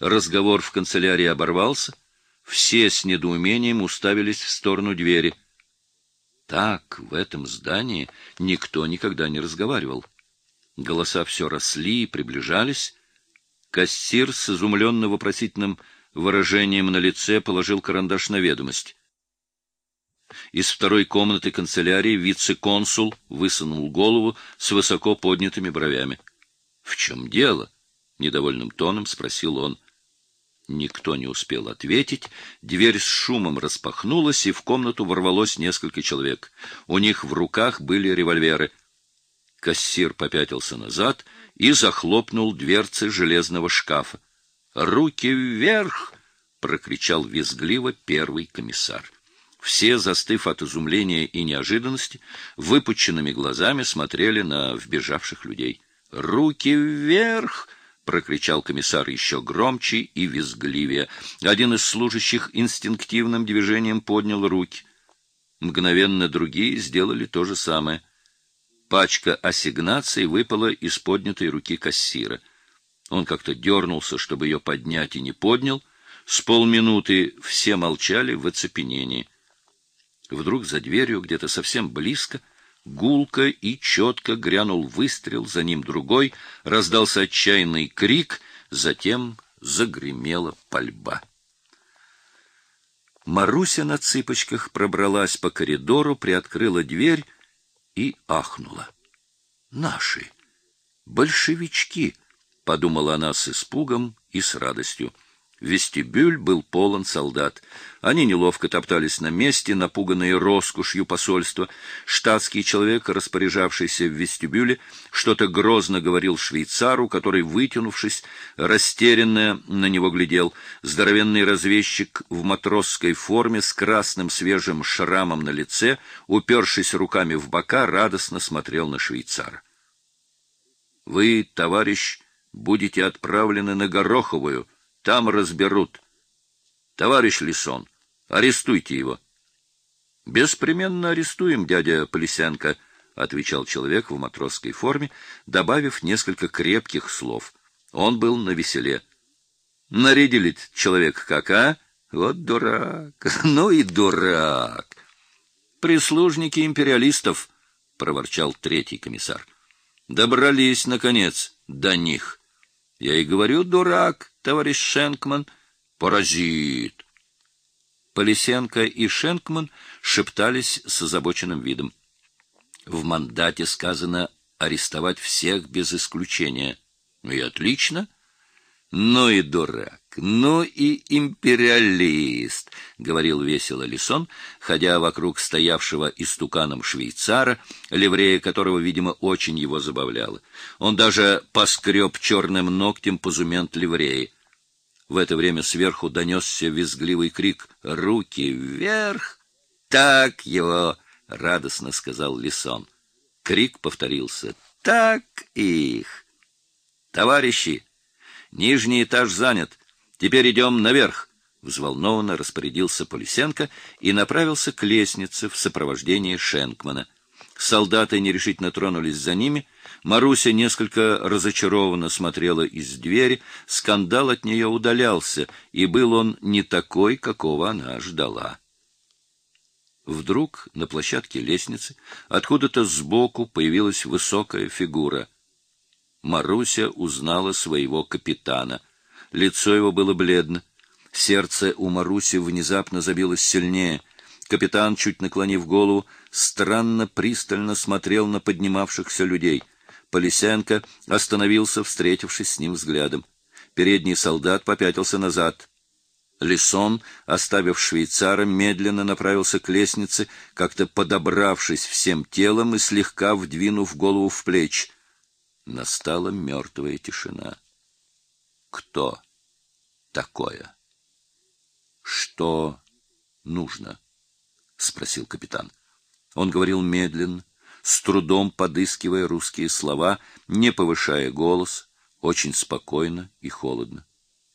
Разговор в канцелярии оборвался. Все с недоумением уставились в сторону двери. Так в этом здании никто никогда не разговаривал. Голоса все росли и приближались. Кассир с изумленно-вопросительным выражением на лице положил карандаш на ведомость. Из второй комнаты канцелярии вице-консул высунул голову с высоко поднятыми бровями. — В чем дело? — недовольным тоном спросил он. Никто не успел ответить. Дверь с шумом распахнулась, и в комнату ворвалось несколько человек. У них в руках были револьверы. Кассир попятился назад и захлопнул дверцы железного шкафа. «Руки вверх!» — прокричал визгливо первый комиссар. Все, застыв от изумления и неожиданности, выпученными глазами смотрели на вбежавших людей. «Руки вверх!» — прокричал комиссар еще громче и визгливее. Один из служащих инстинктивным движением поднял руки. Мгновенно другие сделали то же самое. Пачка ассигнаций выпала из поднятой руки кассира. Он как-то дернулся, чтобы ее поднять, и не поднял. С полминуты все молчали в оцепенении. Вдруг за дверью, где-то совсем близко, гулко и четко грянул выстрел, за ним другой, раздался отчаянный крик, затем загремела пальба. Маруся на цыпочках пробралась по коридору, приоткрыла дверь и ахнула. «Наши! Большевички!» — подумала она с испугом и с радостью. Вестибюль был полон солдат. Они неловко топтались на месте, напуганные роскошью посольства. Штатский человек, распоряжавшийся в вестибюле, что-то грозно говорил швейцару, который, вытянувшись, растерянно на него глядел. Здоровенный разведчик в матросской форме с красным свежим шрамом на лице, упершись руками в бока, радостно смотрел на швейцара. — Вы, товарищ, будете отправлены на Гороховую, — там разберут. Товарищ Лисон, арестуйте его. Беспременно арестуем, дядя Полисенко, отвечал человек в матросской форме, добавив несколько крепких слов. Он был на веселе. Нарядили человек как, а? Вот дурак. Ну и дурак. Прислужники империалистов, проворчал третий комиссар. Добрались наконец до них. Я и говорю, дурак товарищ Шенкман, паразит. Полисенко и Шенкман шептались с озабоченным видом. В мандате сказано арестовать всех без исключения. Ну и отлично. Ну и дурак, ну и империалист, — говорил весело Лисон, ходя вокруг стоявшего истуканом швейцара, ливрея которого, видимо, очень его забавляло. Он даже поскреб черным ногтем позумент ливреи. В это время сверху донесся визгливый крик «Руки вверх!» «Так его!» — радостно сказал Лисон. Крик повторился «Так их!» «Товарищи! Нижний этаж занят. Теперь идем наверх!» Взволнованно распорядился Полисенко и направился к лестнице в сопровождении Шенкмана. Солдаты нерешительно тронулись за ними — Маруся несколько разочарованно смотрела из двери, скандал от нее удалялся, и был он не такой, какого она ждала. Вдруг на площадке лестницы откуда-то сбоку появилась высокая фигура. Маруся узнала своего капитана. Лицо его было бледно. Сердце у Маруси внезапно забилось сильнее. Капитан, чуть наклонив голову, странно пристально смотрел на поднимавшихся людей — Полисенко остановился, встретившись с ним взглядом. Передний солдат попятился назад. Лисон, оставив швейцара, медленно направился к лестнице, как-то подобравшись всем телом и слегка вдвинув голову в плечи. Настала мертвая тишина. Кто такое? Что нужно? спросил капитан. Он говорил медленно, с трудом подыскивая русские слова, не повышая голос, очень спокойно и холодно.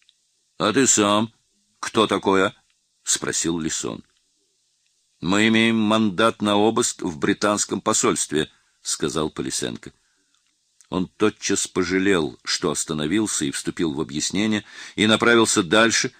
— А ты сам кто такое? — спросил Лисон. — Мы имеем мандат на обыск в британском посольстве, — сказал Полисенко. Он тотчас пожалел, что остановился и вступил в объяснение, и направился дальше,